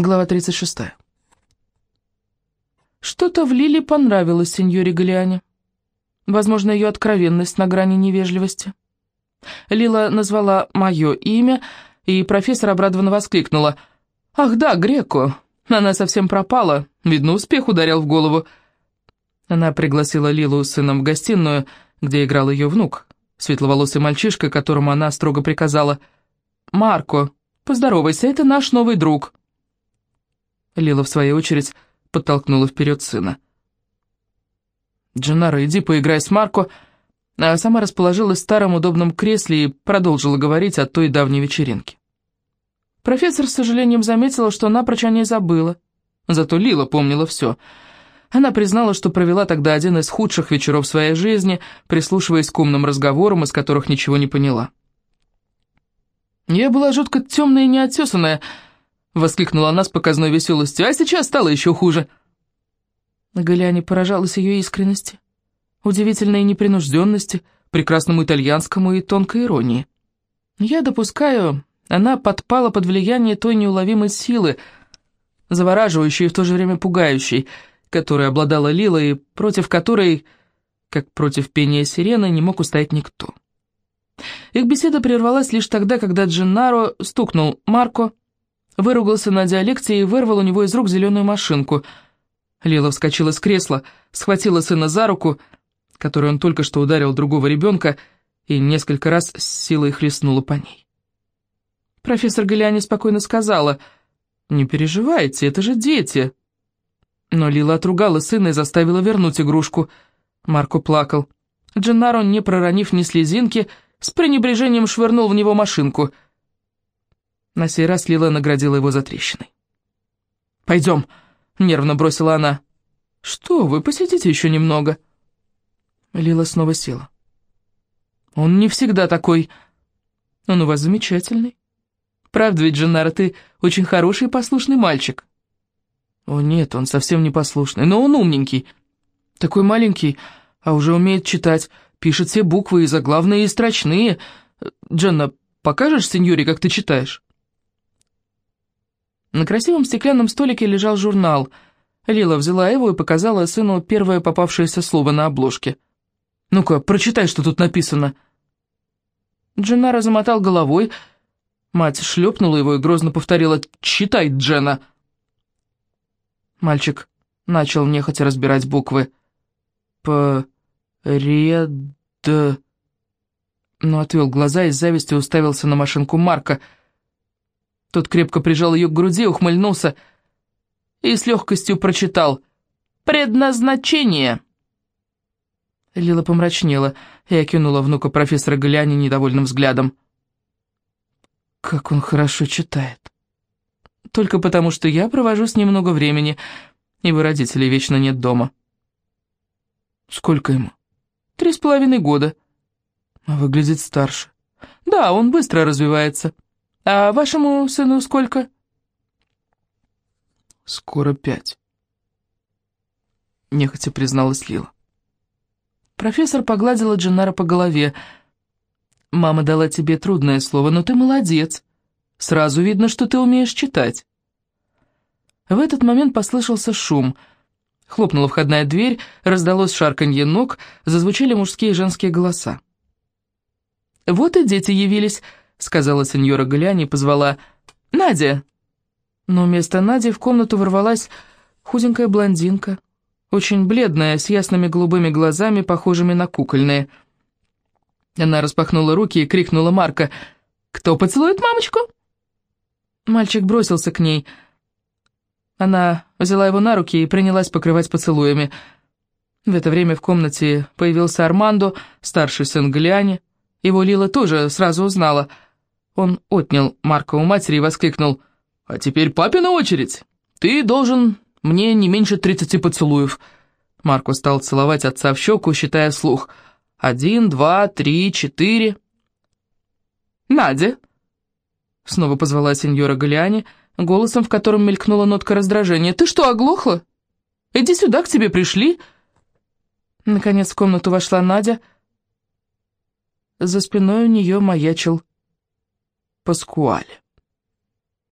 Глава 36. Что-то в Лиле понравилось сеньоре Галиане. Возможно, ее откровенность на грани невежливости. Лила назвала мое имя, и профессор обрадованно воскликнула. «Ах да, Греко! Она совсем пропала. Видно, успех ударил в голову». Она пригласила Лилу с сыном в гостиную, где играл ее внук, светловолосый мальчишка, которому она строго приказала. «Марко, поздоровайся, это наш новый друг». Лила, в свою очередь, подтолкнула вперед сына. «Дженаро, иди поиграй с Марко», а сама расположилась в старом удобном кресле и продолжила говорить о той давней вечеринке. Профессор с сожалением заметила, что напрочь о ней забыла. Зато Лила помнила все. Она признала, что провела тогда один из худших вечеров своей жизни, прислушиваясь к умным разговорам, из которых ничего не поняла. «Я была жутко темная и неотесанная», — воскликнула она с показной веселостью, «а сейчас стало еще хуже». Галяне поражалась ее искренности, удивительной непринужденности, прекрасному итальянскому и тонкой иронии. Я допускаю, она подпала под влияние той неуловимой силы, завораживающей и в то же время пугающей, которой обладала Лила и против которой, как против пения сирены, не мог устоять никто. Их беседа прервалась лишь тогда, когда Дженнаро стукнул Марко, выругался на диалекте и вырвал у него из рук зеленую машинку. Лила вскочила с кресла, схватила сына за руку, которой он только что ударил другого ребенка, и несколько раз с силой хлестнула по ней. Профессор Галиани спокойно сказала, «Не переживайте, это же дети». Но Лила отругала сына и заставила вернуть игрушку. Марко плакал. Дженнаро, не проронив ни слезинки, с пренебрежением швырнул в него машинку. На сей раз Лила наградила его за трещиной. «Пойдем», — нервно бросила она. «Что вы, посидите еще немного». Лила снова села. «Он не всегда такой. Он у вас замечательный. Правда ведь, Дженнара, ты очень хороший и послушный мальчик?» «О нет, он совсем не послушный, но он умненький. Такой маленький, а уже умеет читать, пишет все буквы и заглавные, и строчные. Дженна, покажешь сеньоре, как ты читаешь?» На красивом стеклянном столике лежал журнал. Лила взяла его и показала сыну первое попавшееся слово на обложке. «Ну-ка, прочитай, что тут написано». Дженнара замотал головой, Мать шлепнула его и грозно повторила «Читай, Джена!» Мальчик начал нехотя разбирать буквы. «П... Ред...» Но отвел глаза и с завистью уставился на машинку Марка. Тот крепко прижал ее к груди, ухмыльнулся и с легкостью прочитал «Предназначение!» Лила помрачнела и окинула внука профессора Галяни недовольным взглядом. Как он хорошо читает. Только потому, что я провожу с ним много времени, его родителей вечно нет дома. Сколько ему? Три с половиной года. Выглядит старше. Да, он быстро развивается. А вашему сыну сколько? Скоро пять. Нехотя призналась Лила. Профессор погладила Дженнара по голове, — Мама дала тебе трудное слово, но ты молодец. Сразу видно, что ты умеешь читать. В этот момент послышался шум. Хлопнула входная дверь, раздалось шарканье ног, зазвучали мужские и женские голоса. «Вот и дети явились», — сказала сеньора Галяни и позвала «Надя». Но вместо Нади в комнату ворвалась худенькая блондинка, очень бледная, с ясными голубыми глазами, похожими на кукольные — она распахнула руки и крикнула Марка. «Кто поцелует мамочку?» Мальчик бросился к ней. Она взяла его на руки и принялась покрывать поцелуями. В это время в комнате появился Армандо, старший сын Галиани. Его Лила тоже сразу узнала. Он отнял Марка у матери и воскликнул. «А теперь папина очередь. Ты должен мне не меньше тридцати поцелуев». Марко стал целовать отца в щеку, считая слух – один, два, три, четыре. «Надя!» Снова позвала сеньора Галиани, голосом, в котором мелькнула нотка раздражения. «Ты что, оглохла? Иди сюда, к тебе пришли!» Наконец в комнату вошла Надя. За спиной у нее маячил Pascoalha.